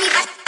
mi